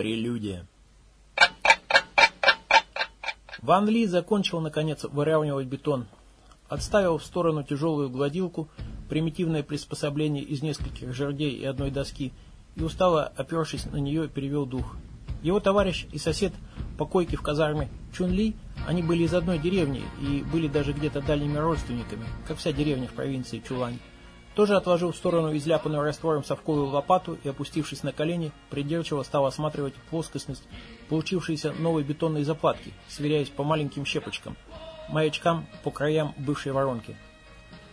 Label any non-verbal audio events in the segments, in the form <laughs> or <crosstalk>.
Прелюдия. Ван Ли закончил, наконец, выравнивать бетон. Отставил в сторону тяжелую гладилку, примитивное приспособление из нескольких жердей и одной доски, и устало, опершись на нее, перевел дух. Его товарищ и сосед по койке в казарме Чун Ли, они были из одной деревни и были даже где-то дальними родственниками, как вся деревня в провинции Чулань тоже отложил в сторону изляпанную раствором совковую лопату и, опустившись на колени, придирчиво стал осматривать плоскостность получившейся новой бетонной заплатки, сверяясь по маленьким щепочкам, маячкам по краям бывшей воронки.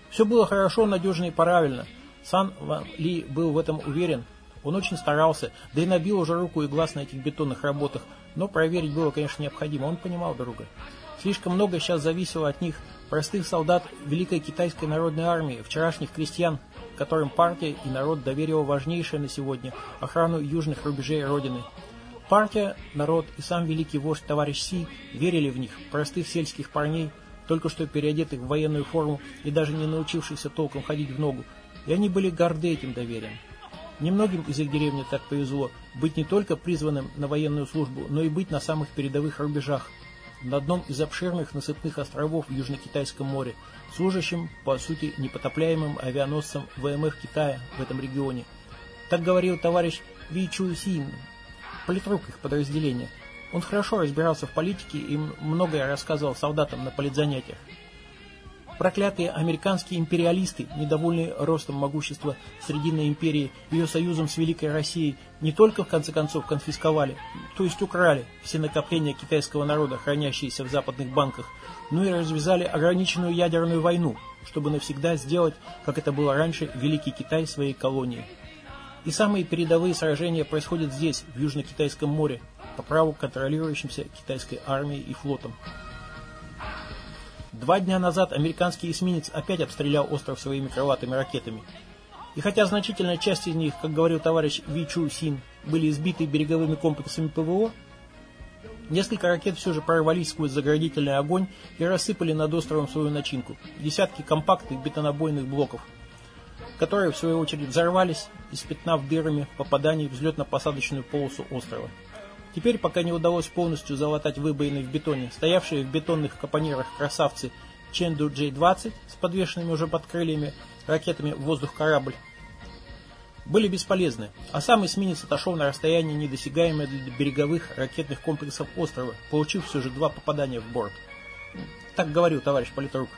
Все было хорошо, надежно и правильно. Сан Ли был в этом уверен. Он очень старался, да и набил уже руку и глаз на этих бетонных работах, но проверить было, конечно, необходимо. Он понимал друга. Слишком много сейчас зависело от них, простых солдат Великой Китайской Народной Армии, вчерашних крестьян, которым партия и народ доверила важнейшее на сегодня – охрану южных рубежей Родины. Партия, народ и сам великий вождь товарищ Си верили в них, простых сельских парней, только что переодетых в военную форму и даже не научившихся толком ходить в ногу, и они были горды этим доверием. Немногим из их деревни так повезло быть не только призванным на военную службу, но и быть на самых передовых рубежах – на одном из обширных насыпных островов в Южно-Китайском море, служащим, по сути, непотопляемым авианосцем ВМФ Китая в этом регионе. Так говорил товарищ Ви Чу Син, политрук их подразделения. Он хорошо разбирался в политике и многое рассказывал солдатам на политзанятиях. Проклятые американские империалисты, недовольные ростом могущества Срединной империи, ее союзом с Великой Россией, не только в конце концов конфисковали, то есть украли все накопления китайского народа, хранящиеся в западных банках, но и развязали ограниченную ядерную войну, чтобы навсегда сделать, как это было раньше, Великий Китай своей колонией. И самые передовые сражения происходят здесь, в Южно-Китайском море, по праву контролирующимся китайской армией и флотом. Два дня назад американский эсминец опять обстрелял остров своими крылатыми ракетами. И хотя значительная часть из них, как говорил товарищ Ви Чу Син, были сбиты береговыми комплексами ПВО, несколько ракет все же прорвались сквозь заградительный огонь и рассыпали над островом свою начинку. Десятки компактных бетонобойных блоков, которые в свою очередь взорвались, испятнав дырами попаданий в взлетно-посадочную полосу острова. Теперь, пока не удалось полностью залатать выбоины в бетоне, стоявшие в бетонных капонирах красавцы Ченду J-20 с подвешенными уже под крыльями ракетами воздух корабль были бесполезны, а сам эсминец отошел на расстояние, недосягаемое для береговых ракетных комплексов острова, получив все же два попадания в борт. Так говорил товарищ политрук.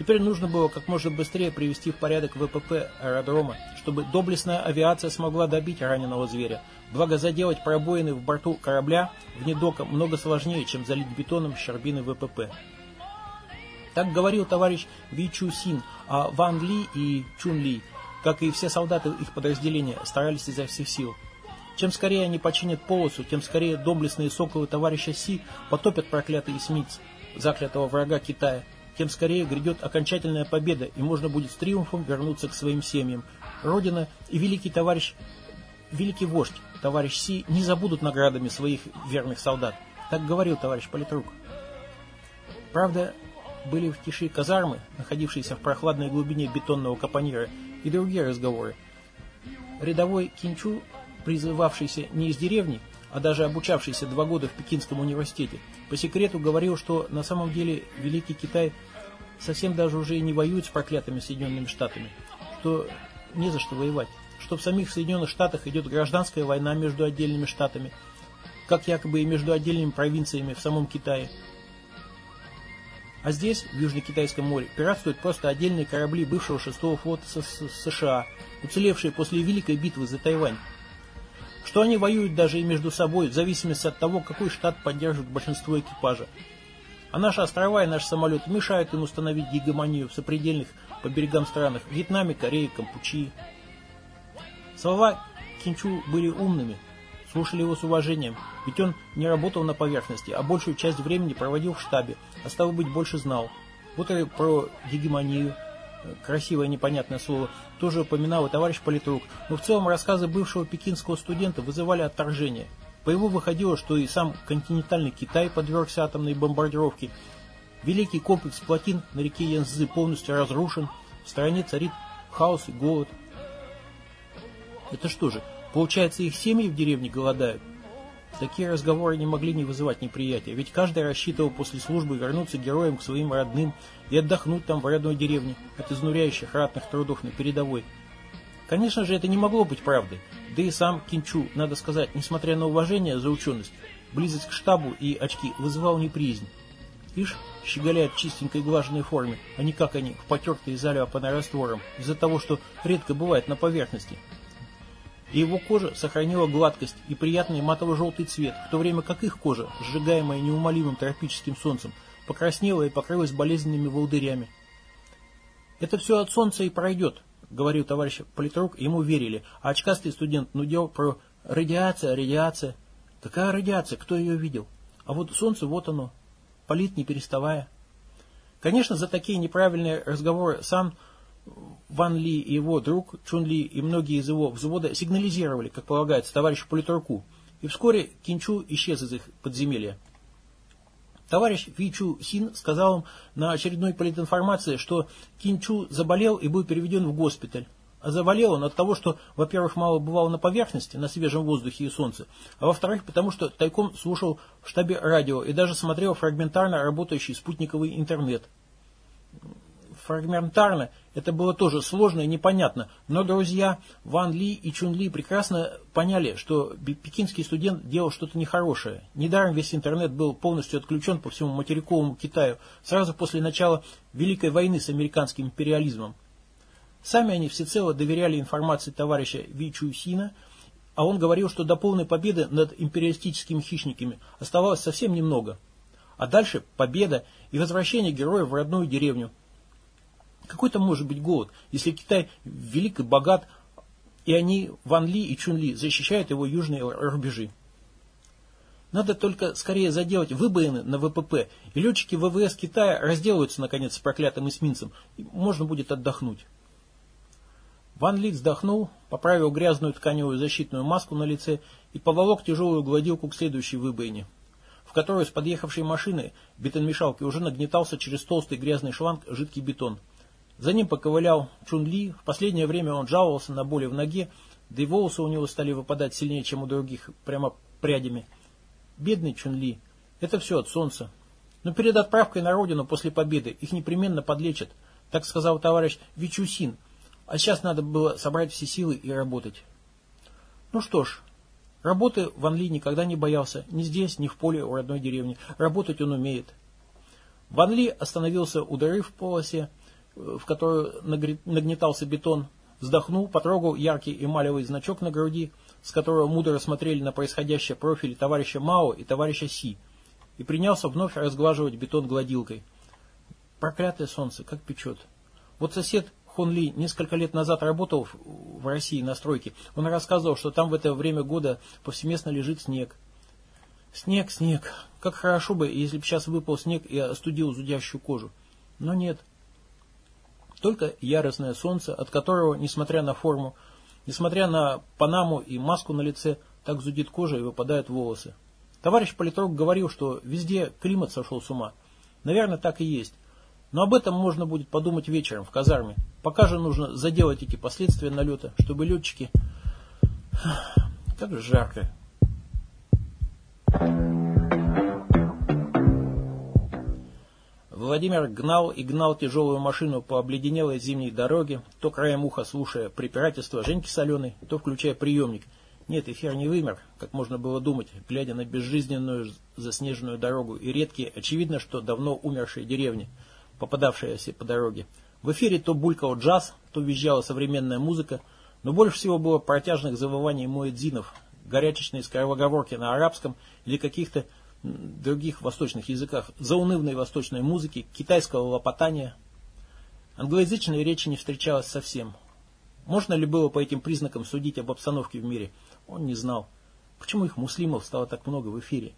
Теперь нужно было как можно быстрее привести в порядок ВПП аэродрома, чтобы доблестная авиация смогла добить раненого зверя. Благо заделать пробоины в борту корабля вне дока много сложнее, чем залить бетоном щербины ВПП. Так говорил товарищ Ви Чу Син, а Ван Ли и Чун Ли, как и все солдаты их подразделения, старались изо всех сил. Чем скорее они починят полосу, тем скорее доблестные соколы товарища Си потопят проклятый эсминец, заклятого врага Китая, тем скорее грядет окончательная победа, и можно будет с триумфом вернуться к своим семьям. Родина и великий товарищ, великий вождь, товарищ Си, не забудут наградами своих верных солдат. Так говорил товарищ политрук. Правда, были в тиши казармы, находившиеся в прохладной глубине бетонного капонира, и другие разговоры. Рядовой Кинчу, призывавшийся не из деревни, а даже обучавшийся два года в Пекинском университете, по секрету говорил, что на самом деле Великий Китай совсем даже уже не воюют с проклятыми Соединенными Штатами, что не за что воевать, что в самих Соединенных Штатах идет гражданская война между отдельными штатами, как якобы и между отдельными провинциями в самом Китае. А здесь, в Южно-Китайском море, пиратствуют просто отдельные корабли бывшего шестого флота США, уцелевшие после Великой битвы за Тайвань. Что они воюют даже и между собой, в зависимости от того, какой штат поддерживает большинство экипажа. А наши острова и наш самолет мешают им установить гегемонию в сопредельных по берегам странах Вьетнаме, Корее, Кампучии. Слова Кинчу были умными, слушали его с уважением, ведь он не работал на поверхности, а большую часть времени проводил в штабе, а стало быть больше знал. Вот и про гегемонию, красивое непонятное слово, тоже упоминал и товарищ политрук, но в целом рассказы бывшего пекинского студента вызывали отторжение – по его выходило, что и сам континентальный Китай подвергся атомной бомбардировке. Великий комплекс плотин на реке Янцзы полностью разрушен. В стране царит хаос и голод. Это что же, получается их семьи в деревне голодают? Такие разговоры не могли не вызывать неприятия, ведь каждый рассчитывал после службы вернуться героем к своим родным и отдохнуть там в родной деревне от изнуряющих ратных трудов на передовой. Конечно же, это не могло быть правдой, да и сам Кинчу, надо сказать, несмотря на уважение за ученость, близость к штабу и очки вызывал неприязнь. Лишь щеголяют в чистенькой глаженной форме, а не как они, в потертой заляпанной раствором, из-за того, что редко бывает на поверхности – и его кожа сохранила гладкость и приятный матово-желтый цвет, в то время как их кожа, сжигаемая неумолимым тропическим солнцем, покраснела и покрылась болезненными волдырями. «Это все от солнца и пройдет», — говорил товарищ политрук, ему верили, а очкастый студент нудел про радиация, радиация. Какая радиация, кто ее видел? А вот солнце, вот оно, палит не переставая. Конечно, за такие неправильные разговоры сам Ван Ли и его друг Чун Ли и многие из его взвода сигнализировали, как полагается, товарищу политруку, и вскоре Кинчу исчез из их подземелья. Товарищ Ви Чу Син сказал им на очередной политинформации, что Кинчу заболел и был переведен в госпиталь. А заболел он от того, что, во-первых, мало бывал на поверхности, на свежем воздухе и солнце, а во-вторых, потому что тайком слушал в штабе радио и даже смотрел фрагментарно работающий спутниковый интернет – фрагментарно, это было тоже сложно и непонятно, но друзья Ван Ли и Чун Ли прекрасно поняли, что пекинский студент делал что-то нехорошее. Недаром весь интернет был полностью отключен по всему материковому Китаю сразу после начала Великой войны с американским империализмом. Сами они всецело доверяли информации товарища Ви Сина, а он говорил, что до полной победы над империалистическими хищниками оставалось совсем немного. А дальше победа и возвращение героя в родную деревню, какой там может быть голод, если Китай велик и богат, и они, Ван Ли и Чун Ли, защищают его южные рубежи? Надо только скорее заделать выбоины на ВПП, и летчики ВВС Китая разделаются, наконец, с проклятым эсминцем, и можно будет отдохнуть. Ван Ли вздохнул, поправил грязную тканевую защитную маску на лице и поволок тяжелую гладилку к следующей выбоине, в которую с подъехавшей машины бетонмешалки уже нагнетался через толстый грязный шланг жидкий бетон – за ним поковылял Чун Ли. В последнее время он жаловался на боли в ноге, да и волосы у него стали выпадать сильнее, чем у других, прямо прядями. Бедный Чун Ли. Это все от солнца. Но перед отправкой на родину после победы их непременно подлечат, так сказал товарищ Вичусин. А сейчас надо было собрать все силы и работать. Ну что ж, работы Ван Ли никогда не боялся, ни здесь, ни в поле у родной деревни. Работать он умеет. Ван Ли остановился у дыры в полосе, в которую нагнетался бетон, вздохнул, потрогал яркий эмалевый значок на груди, с которого мудро смотрели на происходящее профили товарища Мао и товарища Си, и принялся вновь разглаживать бетон гладилкой. Проклятое солнце, как печет. Вот сосед Хон Ли несколько лет назад работал в России на стройке. Он рассказывал, что там в это время года повсеместно лежит снег. Снег, снег. Как хорошо бы, если бы сейчас выпал снег и остудил зудящую кожу. Но нет. Только яростное солнце, от которого, несмотря на форму, несмотря на панаму и маску на лице, так зудит кожа и выпадают волосы. Товарищ политрук говорил, что везде климат сошел с ума. Наверное, так и есть. Но об этом можно будет подумать вечером в казарме. Пока же нужно заделать эти последствия налета, чтобы летчики... Как же жарко. Владимир гнал и гнал тяжелую машину по обледенелой зимней дороге, то краем уха слушая препирательства Женьки Соленой, то включая приемник. Нет, эфир не вымер, как можно было думать, глядя на безжизненную заснеженную дорогу и редкие, очевидно, что давно умершие деревни, попадавшиеся по дороге. В эфире то булькал джаз, то визжала современная музыка, но больше всего было протяжных завываний муэдзинов, горячечные скороговорки на арабском или каких-то других восточных языках, заунывной восточной музыки, китайского лопотания. Англоязычной речи не встречалось совсем. Можно ли было по этим признакам судить об обстановке в мире? Он не знал. Почему их муслимов стало так много в эфире?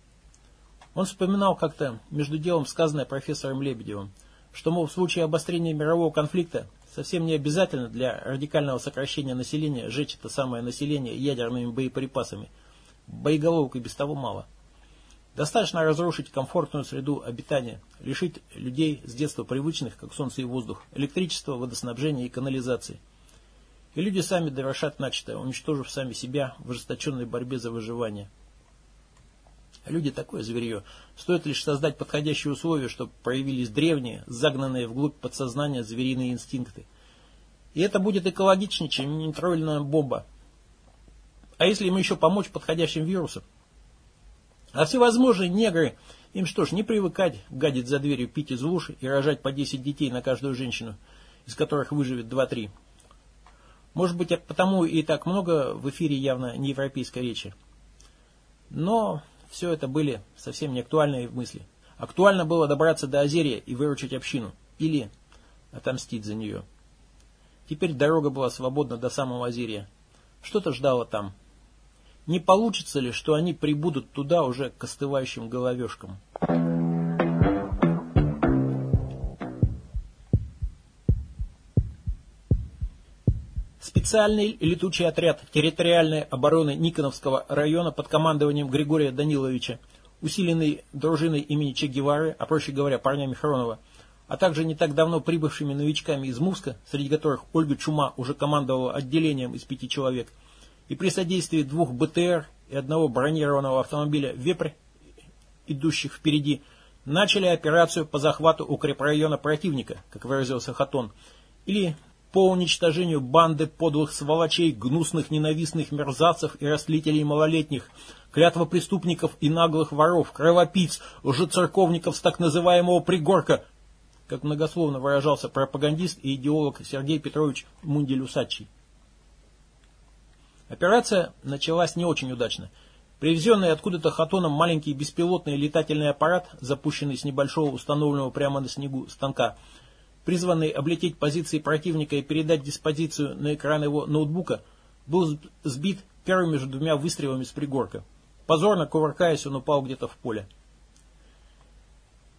Он вспоминал как-то между делом сказанное профессором Лебедевым, что, мол, в случае обострения мирового конфликта совсем не обязательно для радикального сокращения населения сжечь это самое население ядерными боеприпасами. Боеголовок и без того мало. Достаточно разрушить комфортную среду обитания, лишить людей с детства привычных, как солнце и воздух, электричества, водоснабжения и канализации. И люди сами довершат начатое, уничтожив сами себя в ожесточенной борьбе за выживание. Люди такое зверье. Стоит лишь создать подходящие условия, чтобы проявились древние, загнанные вглубь подсознания звериные инстинкты. И это будет экологичнее, чем нейтральная бомба. А если им еще помочь подходящим вирусам? А всевозможные негры, им что ж, не привыкать гадить за дверью, пить из уши и рожать по 10 детей на каждую женщину, из которых выживет 2-3. Может быть, потому и так много в эфире явно не европейской речи. Но все это были совсем не актуальные мысли. Актуально было добраться до Озерия и выручить общину. Или отомстить за нее. Теперь дорога была свободна до самого Озерия. Что-то ждало там. Не получится ли, что они прибудут туда уже к остывающим головешкам? Специальный летучий отряд территориальной обороны Никоновского района под командованием Григория Даниловича, усиленный дружиной имени Че Гевары, а проще говоря, парнями Хронова, а также не так давно прибывшими новичками из Муска, среди которых Ольга Чума уже командовала отделением из пяти человек, и при содействии двух БТР и одного бронированного автомобиля «Вепрь», идущих впереди, начали операцию по захвату укрепрайона противника, как выразился Хатон, или по уничтожению банды подлых сволочей, гнусных ненавистных мерзавцев и растлителей малолетних, клятва преступников и наглых воров, кровопийц, лжецерковников с так называемого пригорка, как многословно выражался пропагандист и идеолог Сергей Петрович Мунделюсачий. Операция началась не очень удачно. Привезенный откуда-то хатоном маленький беспилотный летательный аппарат, запущенный с небольшого установленного прямо на снегу станка, призванный облететь позиции противника и передать диспозицию на экран его ноутбука, был сбит первыми же двумя выстрелами с пригорка. Позорно кувыркаясь, он упал где-то в поле.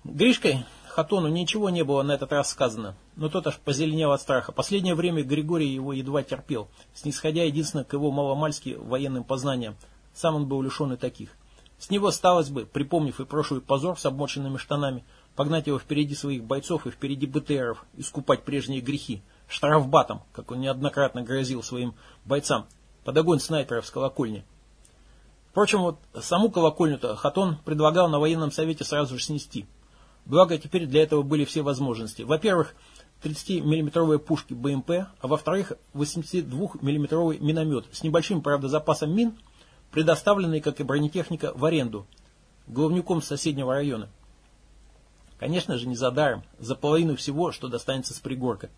Гришкой Хатону ничего не было на этот раз сказано, но тот аж позеленел от страха. Последнее время Григорий его едва терпел, снисходя единственно к его маломальски военным познаниям. Сам он был лишен и таких. С него осталось бы, припомнив и прошлый позор с обмоченными штанами, погнать его впереди своих бойцов и впереди БТРов, искупать прежние грехи, штрафбатом, как он неоднократно грозил своим бойцам, под огонь снайперов с колокольни. Впрочем, вот саму колокольню-то Хатон предлагал на военном совете сразу же снести. Благо, теперь для этого были все возможности. Во-первых, 30-миллиметровые пушки БМП, а во-вторых, 82-миллиметровый миномет с небольшим, правда, запасом мин, предоставленный, как и бронетехника, в аренду, главнюком соседнего района. Конечно же, не за даром, за половину всего, что достанется с пригорка.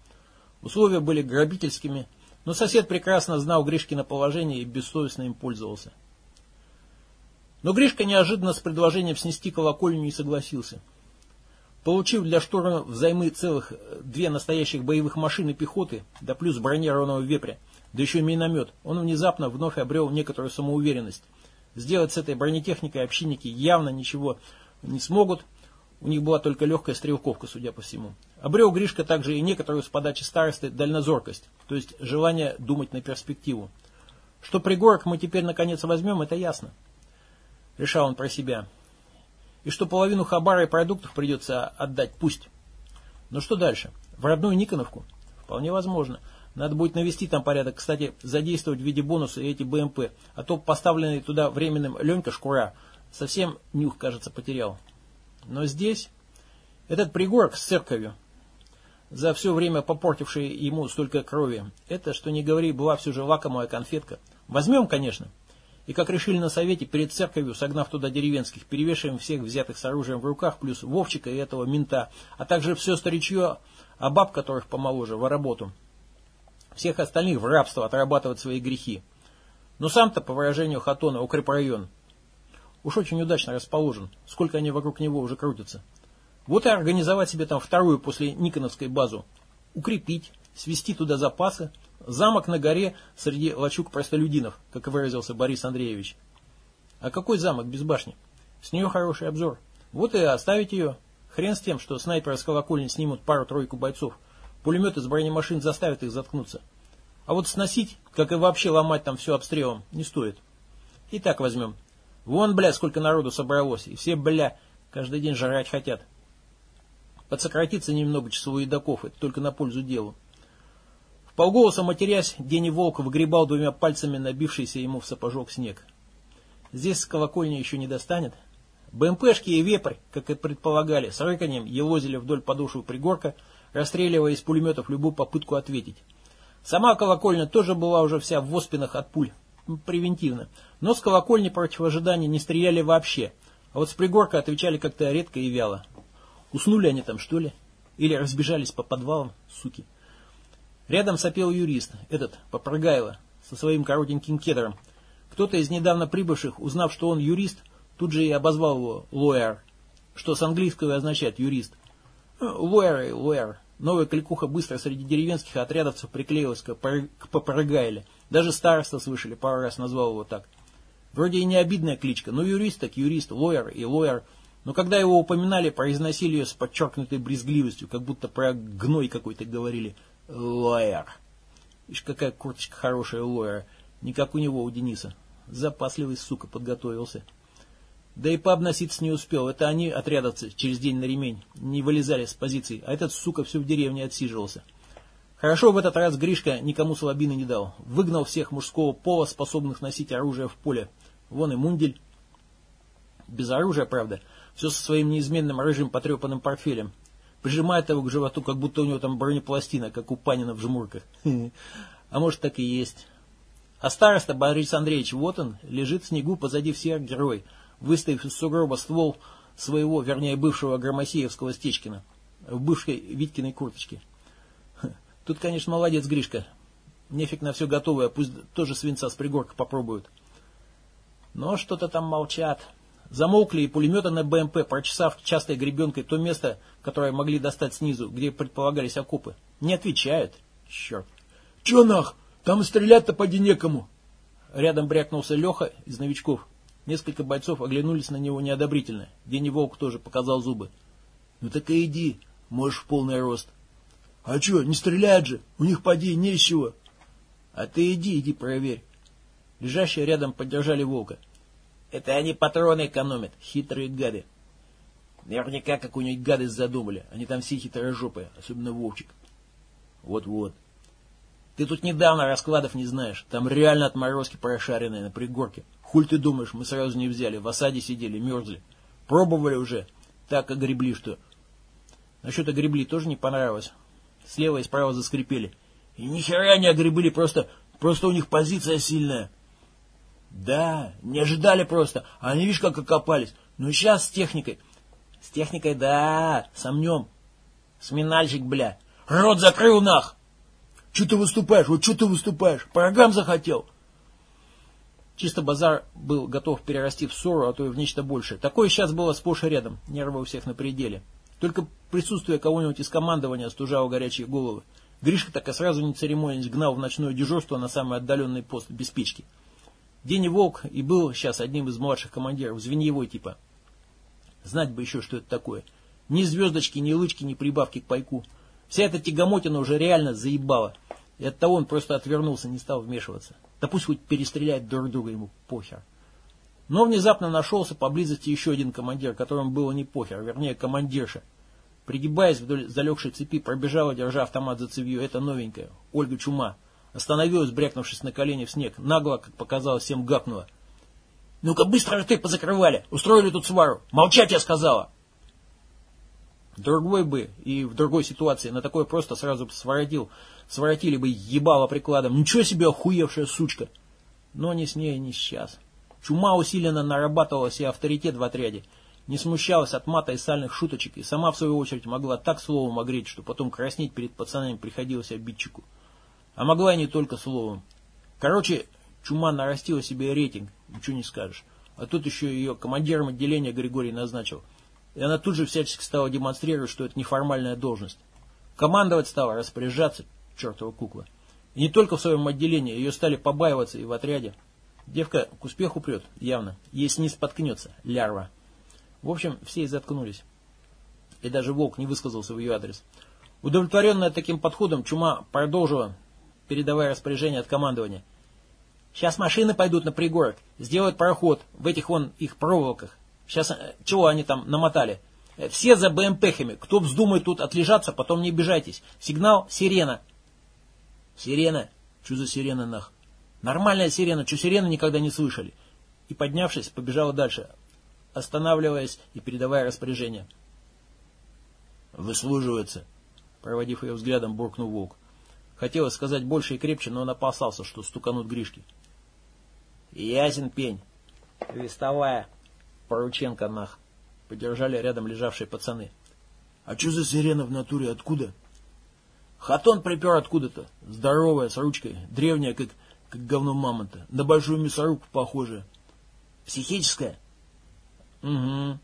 Условия были грабительскими, но сосед прекрасно знал Гришкино положение и бессовестно им пользовался. Но Гришка неожиданно с предложением снести колокольню не согласился. Получив для штурма взаймы целых две настоящих боевых машины пехоты, да плюс бронированного вепря, да еще миномет, он внезапно вновь обрел некоторую самоуверенность. Сделать с этой бронетехникой общинники явно ничего не смогут, у них была только легкая стрелковка, судя по всему. Обрел Гришка также и некоторую с подачи старосты дальнозоркость, то есть желание думать на перспективу. Что пригорок мы теперь наконец возьмем, это ясно. Решал он про себя. И что половину хабара и продуктов придется отдать, пусть. Но что дальше? В родную Никоновку? Вполне возможно. Надо будет навести там порядок. Кстати, задействовать в виде бонуса эти БМП. А то поставленный туда временным Ленька Шкура совсем нюх, кажется, потерял. Но здесь этот пригорок с церковью, за все время попортивший ему столько крови, это, что не говори, была все же лакомая конфетка. Возьмем, конечно. И как решили на совете, перед церковью, согнав туда деревенских, перевешиваем всех взятых с оружием в руках, плюс Вовчика и этого мента, а также все старичье, а баб, которых помоложе, в работу. Всех остальных в рабство отрабатывать свои грехи. Но сам-то, по выражению Хатона, укрепрайон Уж очень удачно расположен. Сколько они вокруг него уже крутятся. Вот и организовать себе там вторую после Никоновской базу. Укрепить, свести туда запасы. Замок на горе среди лачуг простолюдинов, как выразился Борис Андреевич. А какой замок без башни? С нее хороший обзор. Вот и оставить ее. Хрен с тем, что снайперы с колокольни снимут пару-тройку бойцов. Пулеметы с бронемашин заставят их заткнуться. А вот сносить, как и вообще ломать там все обстрелом, не стоит. И так возьмем. Вон, бля, сколько народу собралось, и все, бля, каждый день жрать хотят. Подсократиться немного часовой едоков, это только на пользу делу. Полголоса матерясь, Дени Волк выгребал двумя пальцами набившийся ему в сапожок снег. Здесь с колокольни еще не достанет. БМПшки и вепрь, как и предполагали, с рыканьем елозили вдоль подошвы пригорка, расстреливая из пулеметов любую попытку ответить. Сама колокольня тоже была уже вся в оспинах от пуль, превентивно, но с колокольни против ожидания не стреляли вообще, а вот с пригорка отвечали как-то редко и вяло. Уснули они там, что ли? Или разбежались по подвалам, суки? Рядом сопел юрист, этот, Попрыгаева, со своим коротеньким кедром. Кто-то из недавно прибывших, узнав, что он юрист, тут же и обозвал его lawyer, что с английского означает юрист. Lawyer и lawyer. Новая кликуха быстро среди деревенских отрядовцев приклеилась к, Попрыгаиле. Даже староста слышали, пару раз назвал его так. Вроде и не обидная кличка, но юрист так юрист, лоер и лоер. Но когда его упоминали, произносили ее с подчеркнутой брезгливостью, как будто про гной какой-то говорили. Лоер. Ишь, какая курточка хорошая у лоера. Не как у него, у Дениса. Запасливый, сука, подготовился. Да и пообноситься не успел. Это они, отрядовцы, через день на ремень, не вылезали с позиций, а этот, сука, все в деревне отсиживался. Хорошо в этот раз Гришка никому слабины не дал. Выгнал всех мужского пола, способных носить оружие в поле. Вон и Мундель. Без оружия, правда. Все со своим неизменным рыжим потрепанным портфелем. Прижимает его к животу, как будто у него там бронепластина, как у Панина в жмурках. <laughs> А может так и есть. А староста Борис Андреевич, вот он, лежит в снегу позади всех герой, выставив из сугроба ствол своего, вернее, бывшего Громосеевского Стечкина, в бывшей Витькиной курточке. <laughs> Тут, конечно, молодец Гришка. Нефиг на все готовое, пусть тоже свинца с пригорка попробуют. Но что-то там молчат. Замолкли и пулеметы на БМП, прочесав частой гребенкой то место, которое могли достать снизу, где предполагались окопы. Не отвечают. Черт. Че нах? Там стрелять-то поди некому. Рядом брякнулся Леха из новичков. Несколько бойцов оглянулись на него неодобрительно. Дени Волк тоже показал зубы. Ну так и иди, можешь в полный рост. А че, не стреляют же, у них поди нечего. А ты иди, иди проверь. Лежащие рядом поддержали волка. Это они патроны экономят, хитрые гады. Наверняка какую-нибудь гадость задумали. Они там все хитрожопые, особенно Вовчик. Вот-вот. Ты тут недавно раскладов не знаешь. Там реально отморозки прошаренные на пригорке. Хуль ты думаешь, мы сразу не взяли. В осаде сидели, мерзли. Пробовали уже. Так огребли, что... Насчет огребли тоже не понравилось. Слева и справа заскрипели. И ни хера не огребли, просто, просто у них позиция сильная. Да, не ожидали просто. Они, видишь, как окопались. Ну, сейчас с техникой. С техникой, да, сомнем. Сминальщик, бля. Рот закрыл нах. Че ты выступаешь? Вот что ты выступаешь? По захотел. Чисто базар был готов перерасти в ссору, а то и в нечто большее. Такое сейчас было сплошь и рядом. Нервы у всех на пределе. Только присутствие кого-нибудь из командования стужало горячие головы. Гришка так и сразу не церемонясь гнал в ночное дежурство на самый отдаленный пост без печки. День Волк и был сейчас одним из младших командиров, звеньевой типа. Знать бы еще, что это такое. Ни звездочки, ни лычки, ни прибавки к пайку. Вся эта тягомотина уже реально заебала. И оттого он просто отвернулся, не стал вмешиваться. Да пусть хоть перестреляют друг друга ему похер. Но внезапно нашелся поблизости еще один командир, которому было не похер, вернее командирша. Пригибаясь вдоль залегшей цепи, пробежала, держа автомат за цевью, это новенькая, Ольга Чума. Остановилась, брякнувшись на колени в снег. Нагло, как показалось, всем гакнула. «Ну-ка, быстро рты позакрывали! Устроили тут свару! Молчать, я сказала!» Другой бы и в другой ситуации на такое просто сразу бы своротил. Своротили бы ебало прикладом. Ничего себе охуевшая сучка! Но не с ней, не сейчас. Чума усиленно нарабатывала себе авторитет в отряде. Не смущалась от мата и сальных шуточек, и сама, в свою очередь, могла так словом огреть, что потом краснеть перед пацанами приходилось обидчику. А могла и не только словом. Короче, чума нарастила себе рейтинг, ничего не скажешь. А тут еще ее командиром отделения Григорий назначил. И она тут же всячески стала демонстрировать, что это неформальная должность. Командовать стала, распоряжаться, чертова кукла. И не только в своем отделении, ее стали побаиваться и в отряде. Девка к успеху прет, явно, если не споткнется, лярва. В общем, все и заткнулись. И даже Волк не высказался в ее адрес. Удовлетворенная таким подходом, Чума продолжила, передавая распоряжение от командования. Сейчас машины пойдут на пригорок, сделают пароход в этих вон их проволоках. Сейчас, э, чего они там намотали? Э, все за БМПхами. Кто вздумает тут отлежаться, потом не обижайтесь. Сигнал сирена. Сирена? Что за сирена нах? Нормальная сирена, что сирены никогда не слышали. И поднявшись, побежала дальше. останавливаясь и передавая распоряжение. «Выслуживается», — проводив ее взглядом, буркнул волк. Хотелось сказать больше и крепче, но он опасался, что стуканут Гришки. «Ясен пень». «Вестовая». Порученко нах. Подержали рядом лежавшие пацаны. «А что за сирена в натуре? Откуда?» «Хатон припер откуда-то. Здоровая, с ручкой. Древняя, как, как говно мамонта. На большую мясорубку похожая». «Психическая?» «Угу».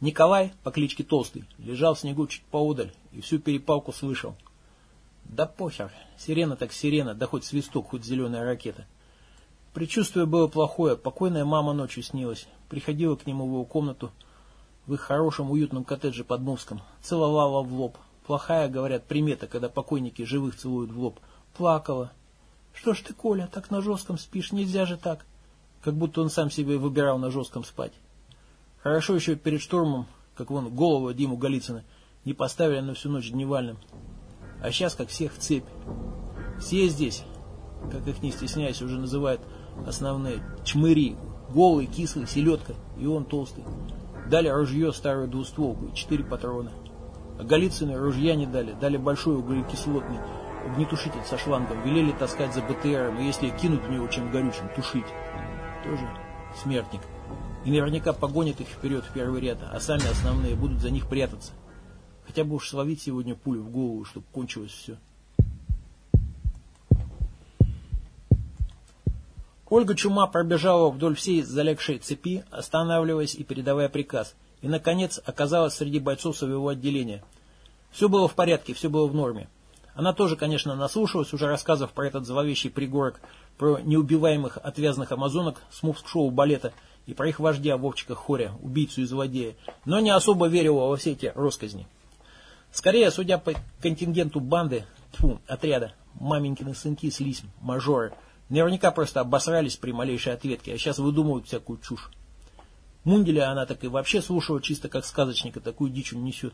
Николай, по кличке Толстый, лежал в снегу чуть поодаль и всю перепалку слышал. Да похер, сирена так сирена, да хоть свисток, хоть зеленая ракета. Причувствие было плохое, покойная мама ночью снилась. Приходила к нему в его комнату, в их хорошем уютном коттедже под Мовском, целовала в лоб. Плохая, говорят, примета, когда покойники живых целуют в лоб. Плакала. Что ж ты, Коля, так на жестком спишь, нельзя же так. Как будто он сам себе выбирал на жестком спать. Хорошо еще перед штурмом, как вон голову Диму Голицына, не поставили на всю ночь дневальным. А сейчас как всех в цепь. Все здесь, как их не стесняясь, уже называют основные чмыри. Голый, кислый, селедка, и он толстый. Дали ружье старую двустволку и четыре патрона. А Голицыны ружья не дали, дали большой углекислотный огнетушитель со шлангом, велели таскать за БТРом, и если кинуть в него чем горючим, тушить. Тоже смертник. И наверняка погонят их вперед в первый ряд, а сами основные будут за них прятаться. Хотя бы уж словить сегодня пулю в голову, чтобы кончилось все. Ольга Чума пробежала вдоль всей залегшей цепи, останавливаясь и передавая приказ. И, наконец, оказалась среди бойцов своего отделения. Все было в порядке, все было в норме. Она тоже, конечно, наслушалась уже рассказов про этот зловещий пригорок, про неубиваемых отвязных амазонок с мувск-шоу балета и про их вождя Вовчика Хоря, убийцу и злодея, но не особо верила во все эти росказни. Скорее, судя по контингенту банды, тьфу, отряда, маменькины сынки слизь, мажоры, наверняка просто обосрались при малейшей ответке, а сейчас выдумывают всякую чушь. Мунделя она так и вообще слушала чисто как сказочника, такую дичь он несет.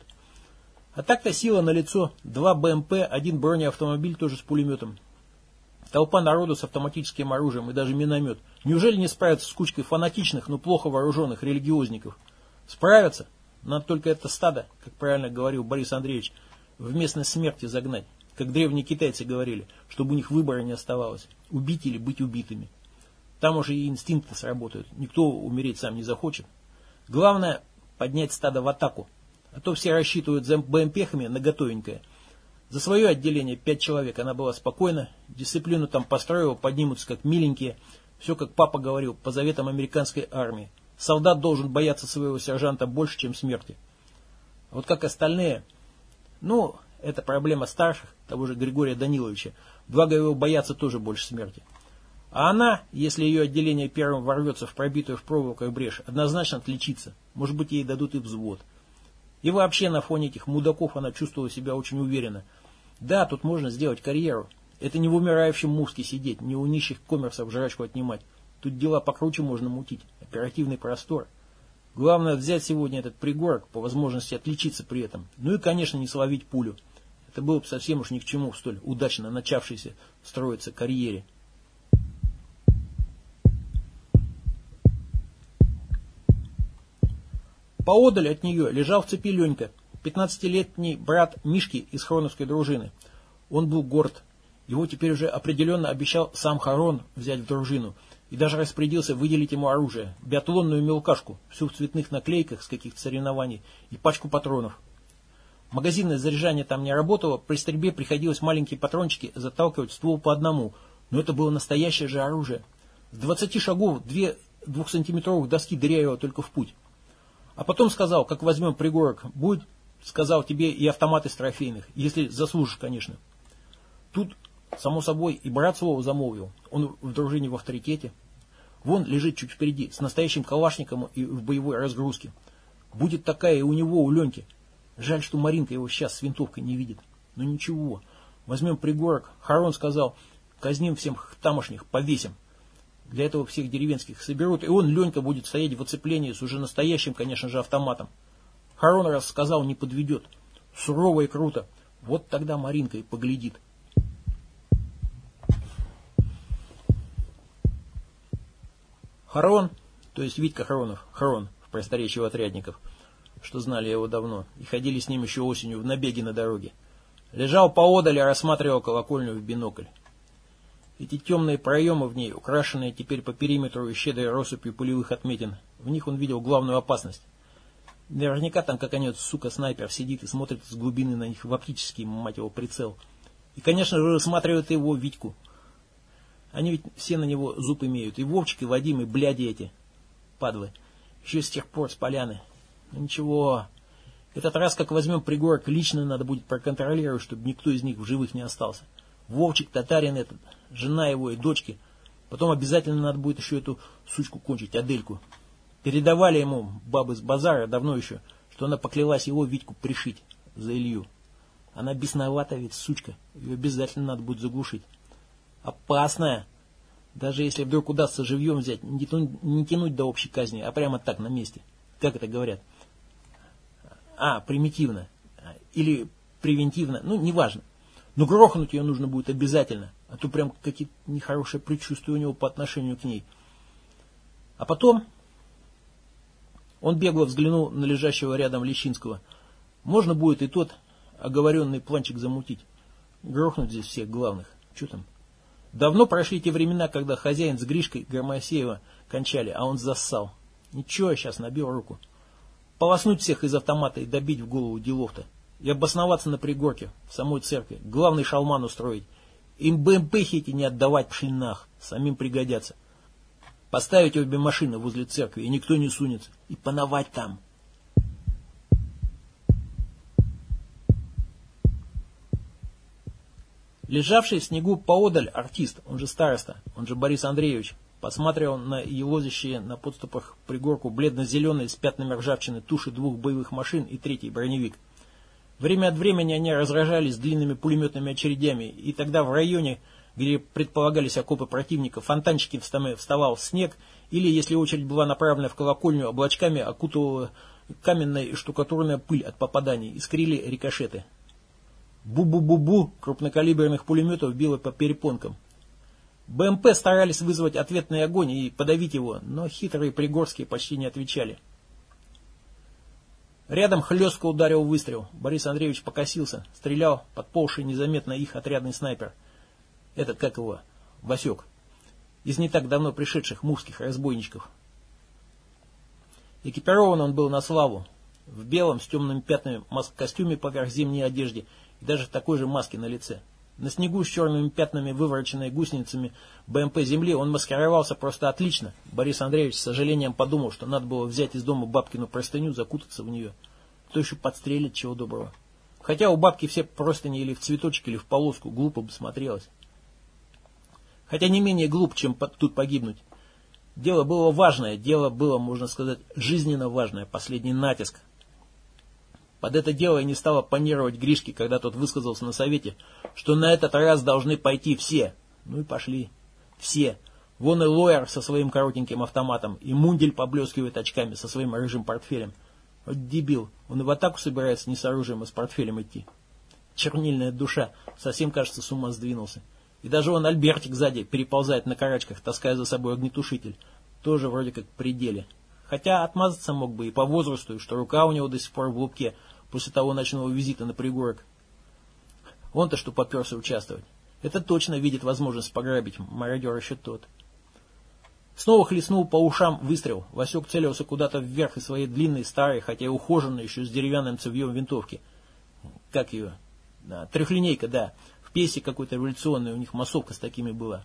А так-то сила на лицо, два БМП, один бронеавтомобиль тоже с пулеметом. Толпа народу с автоматическим оружием и даже миномет. Неужели не справятся с кучкой фанатичных, но плохо вооруженных религиозников? Справятся? Надо только это стадо, как правильно говорил Борис Андреевич, в местной смерти загнать. Как древние китайцы говорили, чтобы у них выбора не оставалось. Убить или быть убитыми. Там уже и инстинкты сработают. Никто умереть сам не захочет. Главное поднять стадо в атаку. А то все рассчитывают за БМПхами на готовенькое. За свое отделение пять человек она была спокойна. Дисциплину там построила, поднимутся как миленькие. Все, как папа говорил, по заветам американской армии. Солдат должен бояться своего сержанта больше, чем смерти. А вот как остальные, ну, это проблема старших, того же Григория Даниловича. Благо его боятся тоже больше смерти. А она, если ее отделение первым ворвется в пробитую в проволоках брешь, однозначно отличится. Может быть, ей дадут и взвод. И вообще на фоне этих мудаков она чувствовала себя очень уверенно. Да, тут можно сделать карьеру. Это не в умирающем муске сидеть, не у нищих коммерсов жрачку отнимать. Тут дела покруче можно мутить. Оперативный простор. Главное взять сегодня этот пригорок, по возможности отличиться при этом. Ну и, конечно, не словить пулю. Это было бы совсем уж ни к чему в столь удачно начавшейся строиться карьере. Поодаль от нее лежал в цепи Ленька, 15-летний брат Мишки из хроновской дружины. Он был горд. Его теперь уже определенно обещал сам Харон взять в дружину – и даже распорядился выделить ему оружие, биатлонную мелкашку, всю в цветных наклейках с каких-то соревнований и пачку патронов. Магазинное заряжание там не работало, при стрельбе приходилось маленькие патрончики заталкивать ствол по одному, но это было настоящее же оружие. С 20 шагов две двухсантиметровых доски дырявило только в путь. А потом сказал, как возьмем пригорок, будет, сказал тебе и автоматы с трофейных, если заслужишь, конечно. Тут, само собой, и брат слово замолвил, он в дружине в авторитете. Вон лежит чуть впереди, с настоящим калашником и в боевой разгрузке. Будет такая и у него, у Леньки. Жаль, что Маринка его сейчас с винтовкой не видит. Но ничего, возьмем пригорок. Харон сказал, казним всех тамошних, повесим. Для этого всех деревенских соберут, и он, Ленька, будет стоять в оцеплении с уже настоящим, конечно же, автоматом. Харон раз сказал, не подведет. Сурово и круто. Вот тогда Маринка и поглядит. Харон, то есть Витька Харонов, Харон в просторечии отрядников, что знали его давно и ходили с ним еще осенью в набеге на дороге, лежал поодаль и рассматривал колокольню в бинокль. Эти темные проемы в ней, украшенные теперь по периметру и щедрой россыпью пулевых отметин, в них он видел главную опасность. Наверняка там какая-нибудь сука снайпер сидит и смотрит с глубины на них в оптический, мать его, прицел. И, конечно же, рассматривает его Витьку. Они ведь все на него зуб имеют. И Вовчик, и Вадим, и бляди эти. Падлы. Еще с тех пор с поляны. Ну ничего. Этот раз, как возьмем пригорок, лично надо будет проконтролировать, чтобы никто из них в живых не остался. Вовчик, татарин этот, жена его и дочки. Потом обязательно надо будет еще эту сучку кончить, Адельку. Передавали ему бабы с базара давно еще, что она поклялась его Витьку пришить за Илью. Она бесновата ведь, сучка. Ее обязательно надо будет заглушить. Опасная. Даже если вдруг удастся живьем взять, не тянуть, не тянуть до общей казни, а прямо так, на месте. Как это говорят? А, примитивно. Или превентивно. Ну, неважно. Но грохнуть ее нужно будет обязательно. А то прям какие-то нехорошие предчувствия у него по отношению к ней. А потом он бегло взглянул на лежащего рядом Лещинского. Можно будет и тот оговоренный планчик замутить. Грохнуть здесь всех главных. Что там? Давно прошли те времена, когда хозяин с Гришкой Громосеева кончали, а он зассал. Ничего, сейчас набил руку. Полоснуть всех из автомата и добить в голову делов-то. И обосноваться на пригорке, в самой церкви. Главный шалман устроить. Им БМП эти не отдавать пшенах. Самим пригодятся. Поставить обе машины возле церкви, и никто не сунется. И пановать там. Лежавший в снегу поодаль артист, он же староста, он же Борис Андреевич, посматривал на елозящие на подступах пригорку бледно-зеленые с пятнами ржавчины туши двух боевых машин и третий броневик. Время от времени они разражались длинными пулеметными очередями, и тогда в районе, где предполагались окопы противника, фонтанчики вставал снег, или, если очередь была направлена в колокольню, облачками окутывала каменная и штукатурная пыль от попаданий, искрили рикошеты. Бу-бу-бу-бу крупнокалиберных пулеметов било по перепонкам. БМП старались вызвать ответный огонь и подавить его, но хитрые Пригорские почти не отвечали. Рядом хлестко ударил выстрел. Борис Андреевич покосился, стрелял подползший незаметно их отрядный снайпер. Этот, как его, Васек. Из не так давно пришедших мужских разбойничков. Экипирован он был на славу. В белом с темными пятнами костюме поверх зимней одежды и даже в такой же маске на лице. На снегу с черными пятнами, вывороченной гусеницами БМП земли, он маскировался просто отлично. Борис Андреевич с сожалением подумал, что надо было взять из дома бабкину простыню, закутаться в нее. То еще подстрелить, чего доброго. Хотя у бабки все простыни или в цветочек, или в полоску, глупо бы смотрелось. Хотя не менее глуп, чем тут погибнуть. Дело было важное, дело было, можно сказать, жизненно важное, последний натиск, под это дело и не стала панировать Гришке, когда тот высказался на совете, что на этот раз должны пойти все. Ну и пошли. Все. Вон и Лоер со своим коротеньким автоматом, и Мундель поблескивает очками со своим рыжим портфелем. Вот дебил, он и в атаку собирается не с оружием, а с портфелем идти. Чернильная душа, совсем, кажется, с ума сдвинулся. И даже он Альбертик сзади переползает на карачках, таская за собой огнетушитель. Тоже вроде как в пределе. Хотя отмазаться мог бы и по возрасту, и что рука у него до сих пор в лупке, после того ночного визита на пригорок. Он-то что поперся участвовать. Это точно видит возможность пограбить, мародер еще тот. Снова хлестнул по ушам выстрел. Васек целился куда-то вверх из своей длинной, старой, хотя и ухоженной еще с деревянным цевьем винтовки. Как ее? Да, трехлинейка, да. В песе какой-то революционной у них массовка с такими была.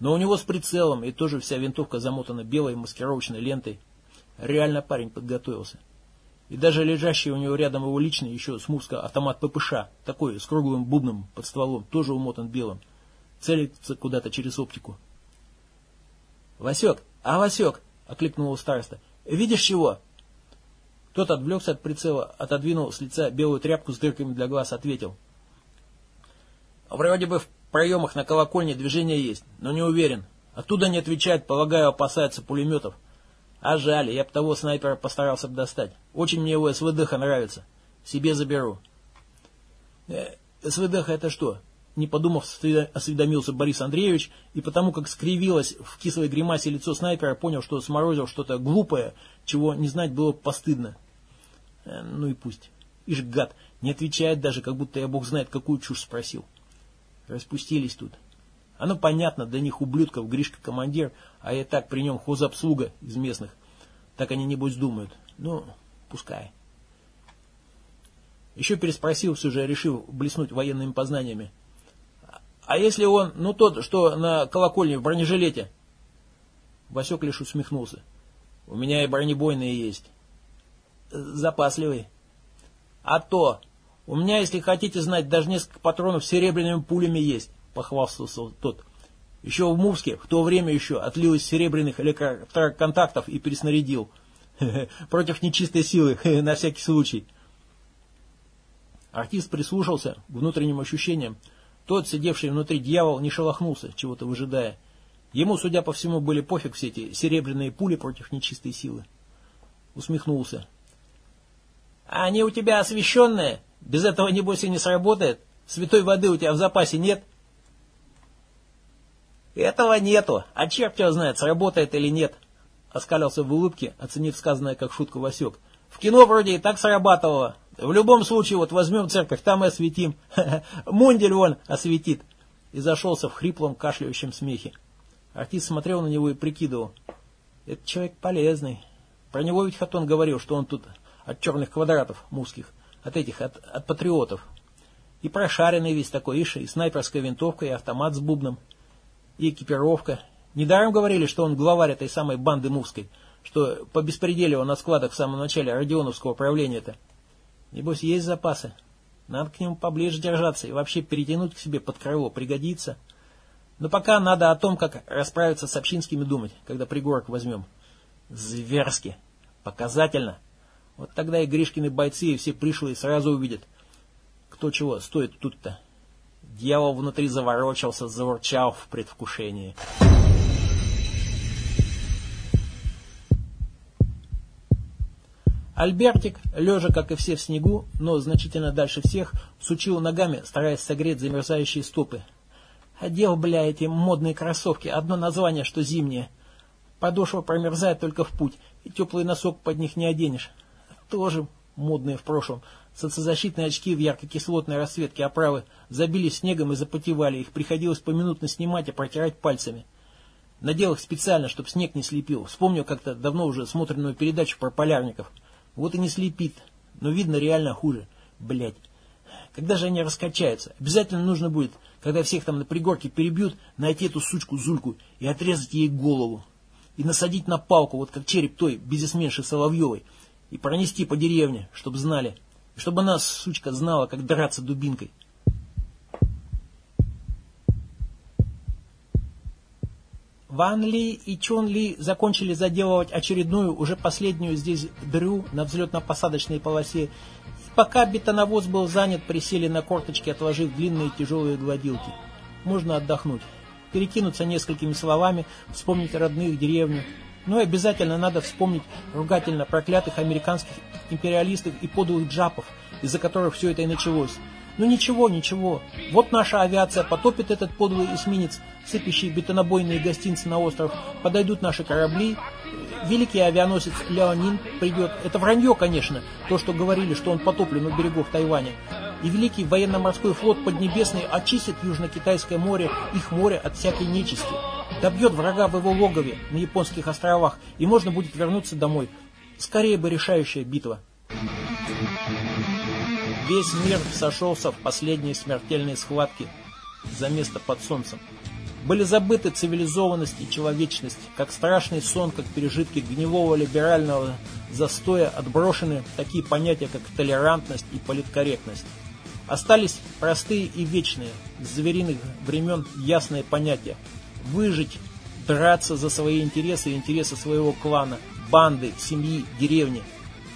Но у него с прицелом, и тоже вся винтовка замотана белой маскировочной лентой. Реально парень подготовился. И даже лежащий у него рядом его личный, еще с автомат ППШ, такой, с круглым бубном под стволом, тоже умотан белым. Целится куда-то через оптику. «Васек! А, Васек!» — окликнул староста. «Видишь чего?» Тот отвлекся от прицела, отодвинул с лица белую тряпку с дырками для глаз, ответил. «Вроде бы в проемах на колокольне движение есть, но не уверен. Оттуда не отвечает, полагаю, опасается пулеметов. А жаль, я бы того снайпера постарался бы достать. Очень мне его СВДХ нравится. Себе заберу. Э, СВДХ это что? не подумав, осведомился Борис Андреевич, и потому как скривилось в кислой гримасе лицо снайпера, понял, что сморозил что-то глупое, чего не знать было постыдно. Э, ну и пусть. Ишь, гад, не отвечает даже, как будто я бог знает, какую чушь спросил. Распустились тут. Оно понятно, для них ублюдков Гришка командир, а я так при нем хозобслуга из местных. Так они, небось, думают. Ну, пускай. Еще переспросил, все же решив блеснуть военными познаниями. А если он, ну тот, что на колокольне в бронежилете? Васек лишь усмехнулся. У меня и бронебойные есть. Запасливый. А то, у меня, если хотите знать, даже несколько патронов с серебряными пулями есть, похвастался тот. Еще в Мувске в то время еще отлил из серебряных электроконтактов и переснарядил. <laughs> Против нечистой силы, <laughs> на всякий случай. Артист прислушался к внутренним ощущениям. Тот, сидевший внутри дьявол, не шелохнулся, чего-то выжидая. Ему, судя по всему, были пофиг все эти серебряные пули против нечистой силы. Усмехнулся. «А они у тебя освещенные? Без этого, небось, и не сработает? Святой воды у тебя в запасе нет?» «Этого нету, а черт его знает, сработает или нет», — оскалился в улыбке, оценив сказанное как шутку Васек. «В кино вроде и так срабатывало, в любом случае, вот возьмем церковь, там и осветим. <laughs> Мундель вон осветит. И зашелся в хриплом кашляющем смехе. Артист смотрел на него и прикидывал. Это человек полезный. Про него ведь Хатон говорил, что он тут от черных квадратов муских, от этих, от, от патриотов. И прошаренный весь такой, ишь, и снайперская винтовка, и автомат с бубном, и экипировка. Недаром говорили, что он главарь этой самой банды мувской, что по беспределу на складах в самом начале Родионовского правления-то. Небось, есть запасы. Надо к нему поближе держаться и вообще перетянуть к себе под крыло пригодится. Но пока надо о том, как расправиться с общинскими думать, когда пригорок возьмем. Зверски. Показательно. Вот тогда и Гришкины бойцы, и все пришлые сразу увидят, кто чего стоит тут-то. Дьявол внутри заворочался, заворчал в предвкушении. Альбертик, лежа, как и все в снегу, но значительно дальше всех, сучил ногами, стараясь согреть замерзающие стопы. Одел, бля, эти модные кроссовки, одно название, что зимние. Подошва промерзает только в путь, и теплый носок под них не оденешь. Тоже модные в прошлом. Соцзащитные очки в яркокислотной расцветке оправы забили снегом и запотевали, их приходилось поминутно снимать и протирать пальцами. Надел их специально, чтобы снег не слепил. Вспомнил как-то давно уже смотренную передачу про полярников – вот и не слепит. Но видно реально хуже. Блять. Когда же они раскачаются? Обязательно нужно будет, когда всех там на пригорке перебьют, найти эту сучку Зульку и отрезать ей голову. И насадить на палку, вот как череп той бизнесменши Соловьевой. И пронести по деревне, чтобы знали. И чтобы она, сучка, знала, как драться дубинкой. Ван Ли и Чон Ли закончили заделывать очередную, уже последнюю здесь дрю на взлетно-посадочной полосе. И пока бетоновоз был занят, присели на корточки, отложив длинные тяжелые гладилки. Можно отдохнуть, перекинуться несколькими словами, вспомнить родных, деревню. Но обязательно надо вспомнить ругательно проклятых американских империалистов и подлых джапов, из-за которых все это и началось. Ну ничего, ничего. Вот наша авиация потопит этот подлый эсминец, сыпящий бетонобойные гостинцы на остров. Подойдут наши корабли. Великий авианосец Леонин придет. Это вранье, конечно, то, что говорили, что он потоплен у берегов Тайваня. И Великий военно-морской флот Поднебесный очистит Южно-Китайское море, их море от всякой нечисти. Добьет врага в его логове на японских островах, и можно будет вернуться домой. Скорее бы решающая битва. Весь мир сошелся в последней смертельной схватке за место под солнцем. Были забыты цивилизованность и человечность, как страшный сон, как пережитки гнилого либерального застоя отброшены такие понятия, как толерантность и политкорректность. Остались простые и вечные, с звериных времен ясные понятия. Выжить, драться за свои интересы интересы своего клана, банды, семьи, деревни –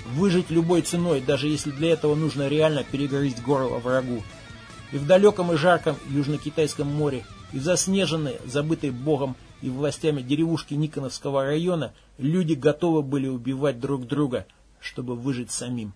Выжить любой ценой, даже если для этого нужно реально перегрызть горло врагу. И в далеком и жарком Южно-Китайском море, и в заснеженной, забытой Богом и властями деревушки Никоновского района, люди готовы были убивать друг друга, чтобы выжить самим.